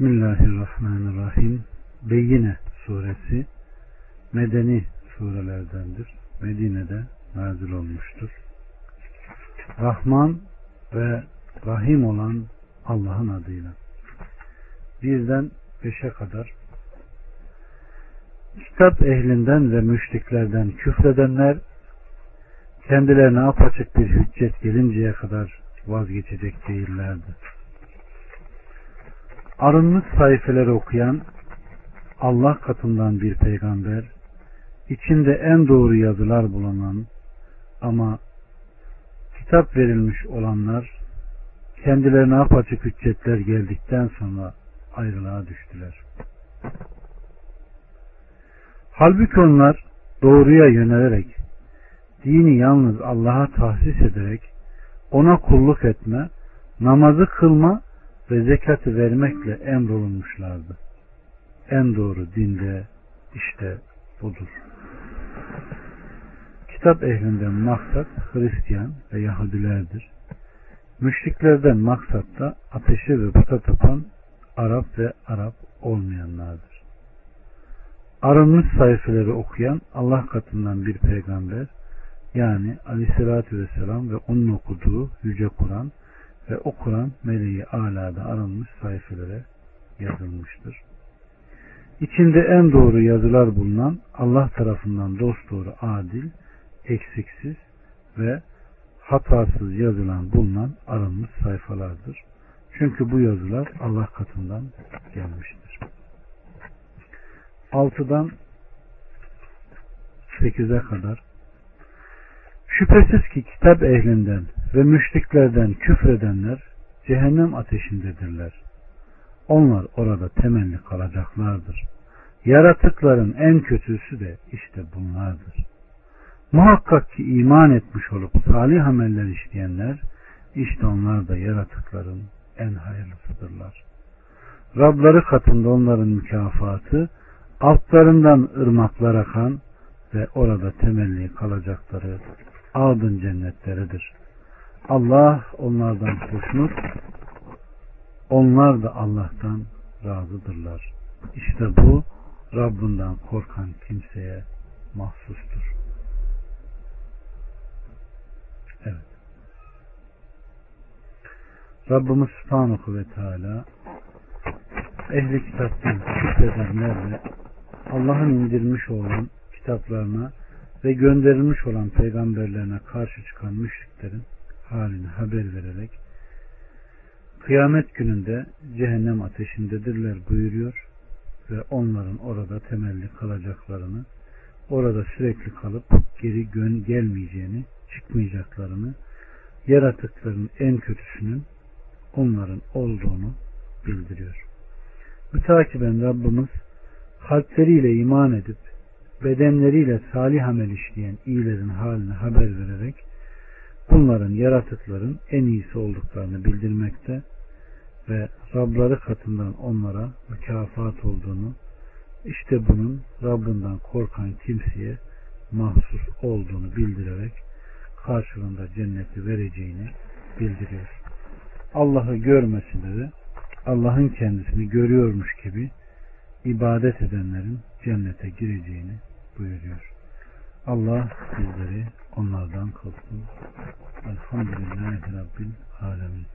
Bismillahirrahmanirrahim. Beyyine suresi medeni surelerdendir. Medine'de nazil olmuştur. Rahman ve Rahim olan Allah'ın adıyla. Birden beşe kadar kitap ehlinden ve müşriklerden küfredenler kendilerine apaçık bir hüccet gelinceye kadar vazgeçecek değillerdi. Arınmış sayfeleri okuyan Allah katından bir peygamber, içinde en doğru yazılar bulunan ama kitap verilmiş olanlar kendilerine apaçık hüccetler geldikten sonra ayrılığa düştüler. Halbuki onlar doğruya yönelerek dini yalnız Allah'a tahsis ederek ona kulluk etme, namazı kılma ve zekatı vermekle emrolunmuşlardı. En doğru dinde işte budur. Kitap ehlinden maksat Hristiyan ve Yahudilerdir. Müşriklerden maksat da ateşe ve puta tapan Arap ve Arap olmayanlardır. Arınmış sayfeleri okuyan Allah katından bir peygamber yani aleyhissalatü vesselam ve onun okuduğu Yüce Kur'an ve o Kur'an meleği alada arınmış sayfelere yazılmıştır. İçinde en doğru yazılar bulunan Allah tarafından dosdoğru adil, eksiksiz ve hatasız yazılan bulunan arınmış sayfalardır. Çünkü bu yazılar Allah katından gelmiştir. 6'dan 8'e kadar Şüphesiz ki kitap ehlinden ve müşriklerden küfredenler cehennem ateşindedirler. Onlar orada temelli kalacaklardır. Yaratıkların en kötüsü de işte bunlardır. Muhakkak ki iman etmiş olup salih ameller işleyenler işte onlar da yaratıkların en hayırlısıdırlar. Rabları katında onların mükafatı altlarından ırmaklar akan ve orada temelli kalacakları adın cennetleridir. Allah onlardan hoşnut, onlar da Allah'tan razıdırlar. İşte bu Rabbinden korkan kimseye mahsustur. Evet. Rabbimiz Subhanahu ve Teala ehli kitaptan şükredenlerle Allah'ın indirmiş olan kitaplarına ve gönderilmiş olan peygamberlerine karşı çıkan müşriklerin halini haber vererek kıyamet gününde cehennem ateşindedirler buyuruyor ve onların orada temelli kalacaklarını orada sürekli kalıp geri gön gelmeyeceğini çıkmayacaklarını yaratıkların en kötüsünün onların olduğunu bildiriyor. Mütakiben Rabbimiz kalpleriyle iman edip bedenleriyle salih amel işleyen iyilerin halini haber vererek bunların yaratıkların en iyisi olduklarını bildirmekte ve Rabları katından onlara mükafat olduğunu işte bunun Rabbinden korkan kimseye mahsus olduğunu bildirerek karşılığında cenneti vereceğini bildiriyor. Allah'ı görmesinde de Allah'ın kendisini görüyormuş gibi ibadet edenlerin cennete gireceğini buyuruyor. Allah bizleri onlardan kılsın. Elhamdülillahi Rabbil Alemin.